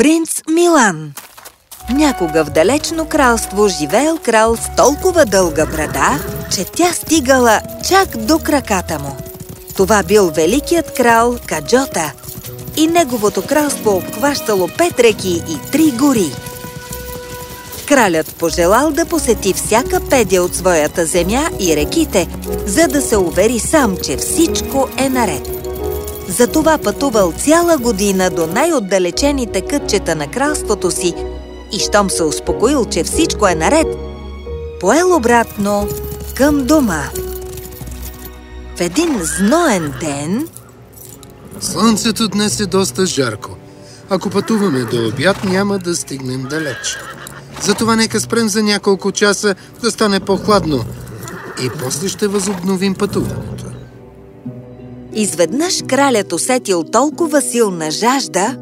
Принц Милан Някога в далечно кралство живеел крал с толкова дълга брада, че тя стигала чак до краката му. Това бил великият крал Каджота и неговото кралство обхващало пет реки и три гори. Кралят пожелал да посети всяка педя от своята земя и реките, за да се увери сам, че всичко е наред. Затова пътувал цяла година до най-отдалечените кътчета на кралството си и щом се успокоил, че всичко е наред, поел обратно към дома. В един зноен ден... Слънцето днес е доста жарко. Ако пътуваме до обяд, няма да стигнем далеч. Затова нека спрем за няколко часа да стане по-хладно и после ще възобновим пътуването. Изведнъж кралят усетил толкова силна жажда,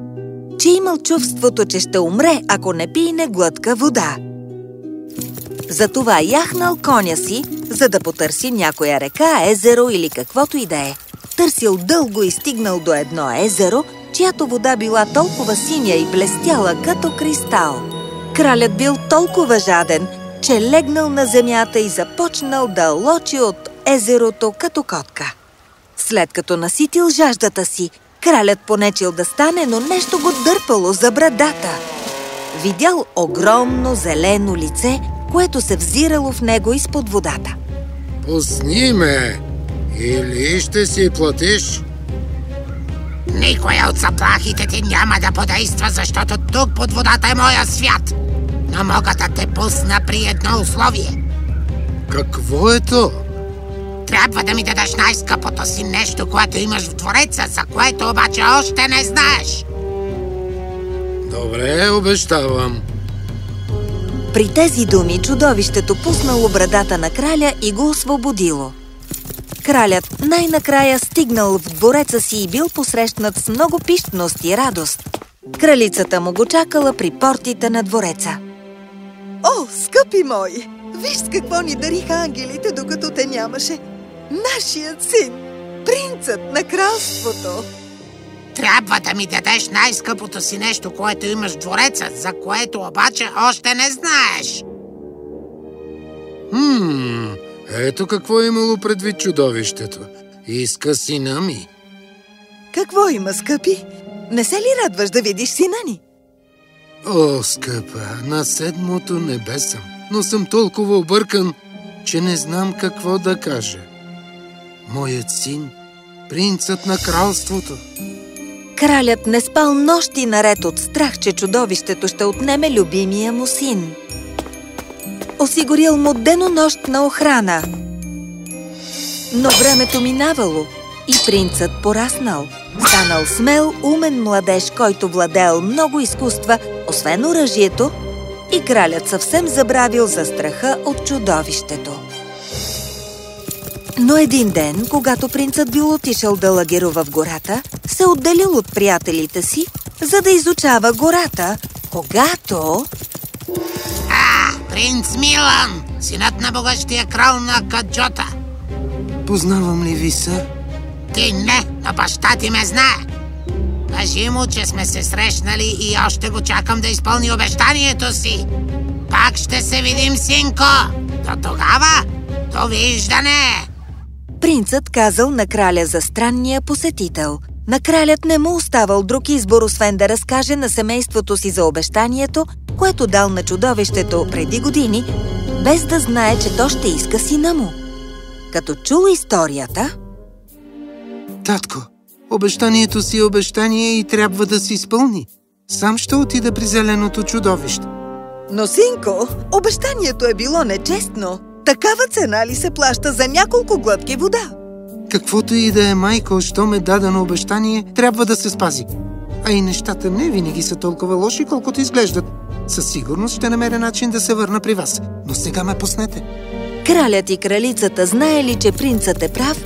че имал чувството, че ще умре, ако не пине глътка вода. Затова яхнал коня си, за да потърси някоя река, езеро или каквото и да е. Търсил дълго и стигнал до едно езеро, чиято вода била толкова синя и блестяла като кристал. Кралят бил толкова жаден, че легнал на земята и започнал да лочи от езерото като котка. След като наситил жаждата си, кралят понечил да стане, но нещо го дърпало за брадата. Видял огромно зелено лице, което се взирало в него изпод водата. Пусни ме! Или ще си платиш? Никоя от заплахите ти няма да подейства, защото тук под водата е моя свят. Но мога да те пусна при едно условие. Какво е то? Трябва да ми дадеш най-скъпото си нещо, което имаш в двореца, за което обаче още не знаеш. Добре, обещавам. При тези думи чудовището пуснало брадата на краля и го освободило. Кралят най-накрая стигнал в двореца си и бил посрещнат с много пищност и радост. Кралицата му го чакала при портите на двореца. О, скъпи мои! Виж с какво ни дариха ангелите, докато те нямаше. Нашият син, принцът на кралството. Трябва да ми дадеш най-скъпото си нещо, което имаш в двореца, за което обаче още не знаеш. Хм, ето какво е имало предвид чудовището. Иска сина ми. Какво има, скъпи? Не се ли радваш да видиш сина ни? О, скъпа, на седмото небе съм, но съм толкова объркан, че не знам какво да кажа. Моят син, принцът на кралството. Кралят не спал нощи наред от страх, че чудовището ще отнеме любимия му син. Осигурил му денонощна охрана. Но времето минавало и принцът пораснал. Станал смел, умен младеж, който владеел много изкуства, освен оръжието, и кралят съвсем забравил за страха от чудовището. Но един ден, когато принцът бил отишъл да лагерува в гората, се отделил от приятелите си, за да изучава гората, когато... А, принц Милан, синът на богащия крал на Каджота. Познавам ли ви, сър? Ти не, но баща ти ме знае. Кажи му, че сме се срещнали и още го чакам да изпълни обещанието си. Пак ще се видим, синко. До тогава, довиждане! Принцът казал на краля за странния посетител. На кралят не му оставал друг избор, освен да разкаже на семейството си за обещанието, което дал на чудовището преди години, без да знае, че то ще иска сина му. Като чул историята... Татко, обещанието си е обещание и трябва да се изпълни. Сам ще отида при зеленото чудовище. Но, синко, обещанието е било нечестно. Такава цена ли се плаща за няколко глътки вода? Каквото и да е, майко, що ме дадено обещание, трябва да се спази. А и нещата не винаги са толкова лоши, колкото изглеждат. Със сигурност ще намеря начин да се върна при вас. Но сега ме пуснете. Кралят и кралицата знаели, че принцът е прав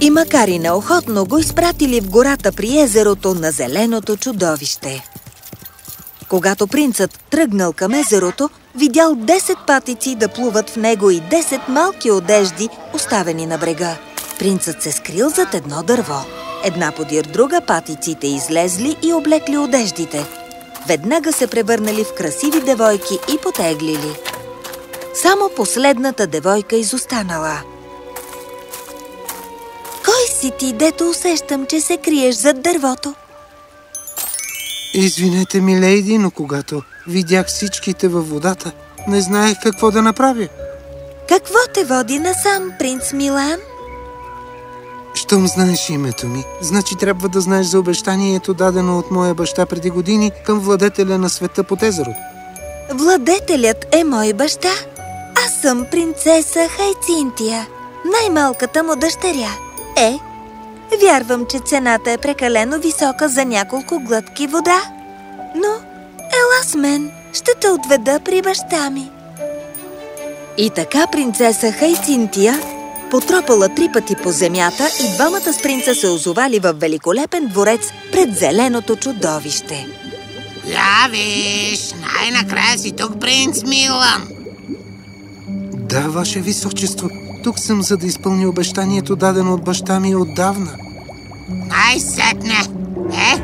и макар и неохотно го изпратили в гората при езерото на зеленото чудовище. Когато принцът тръгнал към езерото, видял 10 патици да плуват в него и 10 малки одежди, оставени на брега. Принцът се скрил зад едно дърво. Една подир друга патиците излезли и облекли одеждите. веднага се превърнали в красиви девойки и потеглили. Само последната девойка изостанала. Кой си ти, дето усещам, че се криеш зад дървото? Извинете ми, лейди, но когато видях всичките във водата, не знаех какво да направя. Какво те води насам, принц Милан? Щом знаеш името ми, значи трябва да знаеш за обещанието, дадено от моя баща преди години към владетеля на света под езерото. Владетелят е мой баща. Аз съм принцеса Хайцинтия, най-малката му дъщеря. Е, вярвам, че цената е прекалено висока за няколко глътки вода. Но, ела с мен, ще те отведа при баща ми. И така принцеса Хайцинтия потропала три пъти по земята и двамата с принца се озовали в великолепен дворец пред зеленото чудовище. Я виж, най-накрая си тук, принц Милан. Да, ваше височество, тук съм, за да изпълня обещанието, дадено от баща ми отдавна. Най-сетне. Е,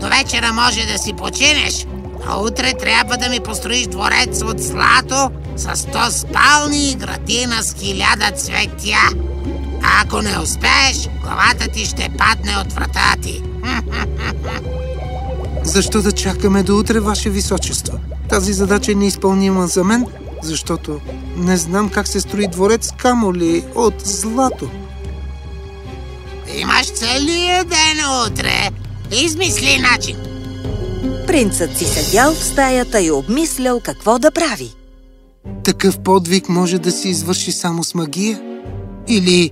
до вечера може да си починеш, а утре трябва да ми построиш дворец от злато с сто спални и градина с хиляда цветя. Ако не успееш, главата ти ще падне от врата ти. Защо да чакаме до утре, ваше височество? Тази задача е неизпълнима за мен, защото не знам как се строи дворец, камо ли от злато. Имаш целия ден утре. Измисли начин. Принцът си седял в стаята и обмислял какво да прави. Такъв подвиг може да се извърши само с магия? Или...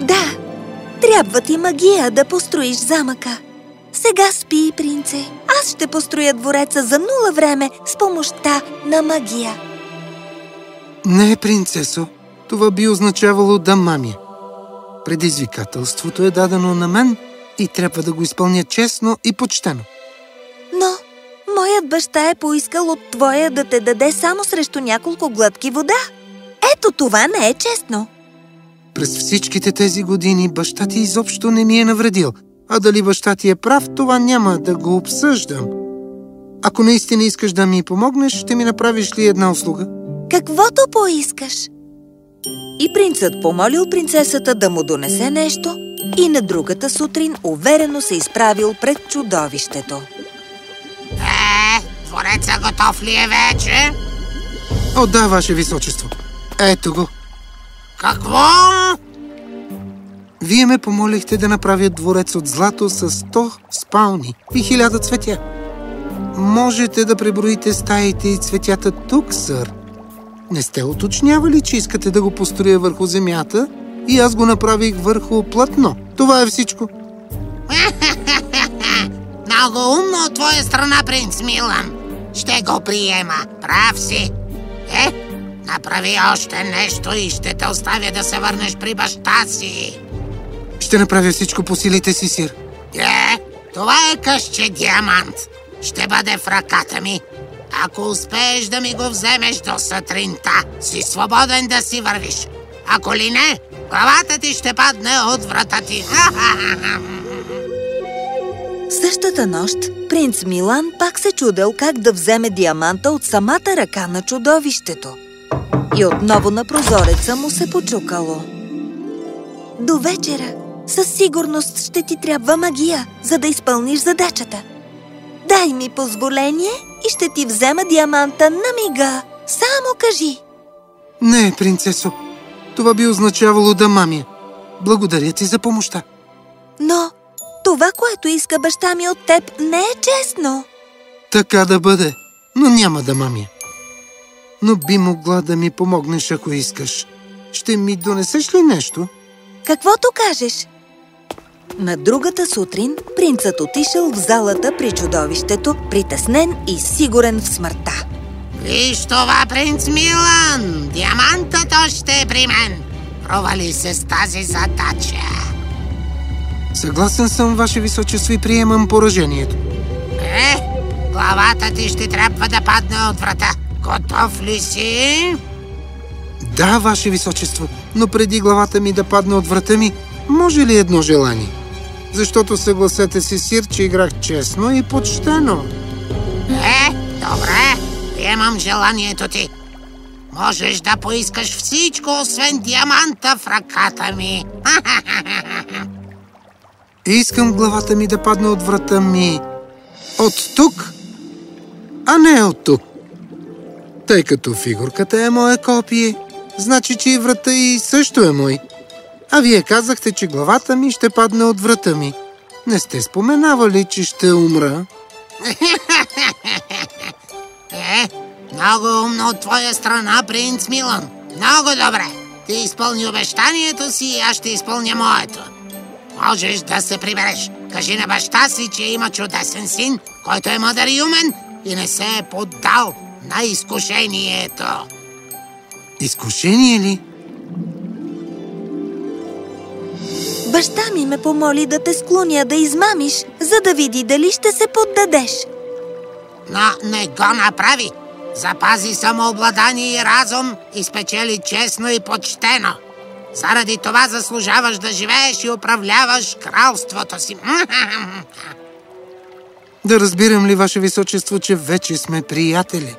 Да, трябва ти магия да построиш замъка. Сега спи, принце. Аз ще построя двореца за нула време с помощта на магия. Не, принцесо. Това би означавало да мамя. Предизвикателството е дадено на мен и трябва да го изпълня честно и почтено. Но моят баща е поискал от твоя да те даде само срещу няколко глътки вода. Ето това не е честно. През всичките тези години баща ти изобщо не ми е навредил. А дали баща ти е прав, това няма да го обсъждам. Ако наистина искаш да ми помогнеш, ще ми направиш ли една услуга? Каквото поискаш. И принцът помолил принцесата да му донесе нещо и на другата сутрин уверено се изправил пред чудовището. Е, двореца готов ли е вече? О, да, ваше височество. Ето го. Какво? Вие ме помолихте да направя дворец от злато с 100 спални и хиляда цветя. Можете да преброите стаите и цветята тук, сър. Не сте уточнявали, че искате да го построя върху земята и аз го направих върху платно. Това е всичко. Много умно от твоя страна, принц Милан. Ще го приема. Прав си. Е, направи още нещо и ще те оставя да се върнеш при баща си. Ще направя всичко по силите си, сир. Е, това е къще диамант. Ще бъде в ръката ми. Ако успееш да ми го вземеш до сутринта, си свободен да си вървиш. Ако ли не, главата ти ще падне от врата ти. Същата нощ принц Милан пак се чудел как да вземе диаманта от самата ръка на чудовището. И отново на прозореца му се почукало. До вечера със сигурност ще ти трябва магия, за да изпълниш задачата. Дай ми позволение и ще ти взема диаманта на мига. Само кажи. Не, принцесо. Това би означавало да мамя. Благодаря ти за помощта. Но това, което иска баща ми от теб, не е честно. Така да бъде, но няма да мамя. Но би могла да ми помогнеш, ако искаш. Ще ми донесеш ли нещо? Каквото кажеш. На другата сутрин принцът отишъл в залата при чудовището, притеснен и сигурен в смъртта. Виж това, принц Милан! Диамантът още е при мен. Провали се с тази задача. Съгласен съм, Ваше Височество, и приемам поражението. Е, главата ти ще трябва да падне от врата. Готов ли си? Да, Ваше Височество, но преди главата ми да падне от врата ми, може ли едно желание? Защото съгласете си, сир, че играх честно и почтено. Е, добре, приемам желанието ти. Можеш да поискаш всичко, освен диаманта в ръката ми. Искам главата ми да падне от врата ми. От тук, а не от тук. Тъй като фигурката е мое копие, значи, че и врата и също е мой. А вие казахте, че главата ми ще падне от врата ми. Не сте споменавали, че ще умра. Е, много умно от твоя страна, принц Милан. Много добре. Ти изпълни обещанието си и аз ще изпълня моето. Можеш да се прибереш. Кажи на баща си, че има чудесен син, който е мъдър и умен и не се е поддал на изкушението. Изкушение ли? Баща ми ме помоли да те склоня да измамиш, за да види дали ще се поддадеш. Но не го направи. Запази самообладание и разум и спечели честно и почтено. Заради това заслужаваш да живееш и управляваш кралството си. Да разбирам ли, Ваше Височество, че вече сме приятели?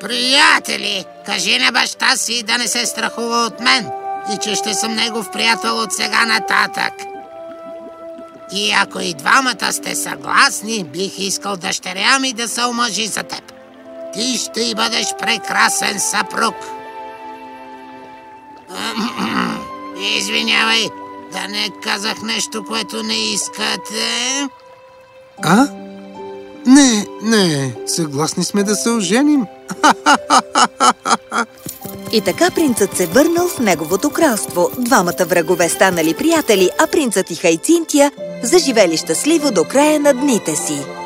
Приятели, кажи на баща си да не се страхува от мен и че ще съм негов приятел от сега нататък. И ако и двамата сте съгласни, бих искал дъщеря ми да се омъжи за теб. Ти ще и бъдеш прекрасен съпруг. Извинявай, да не казах нещо, което не искате. А? Не, не, съгласни сме да се оженим. И така принцът се върнал в неговото кралство. Двамата врагове станали приятели, а принцът и Хайцинтия заживели щастливо до края на дните си.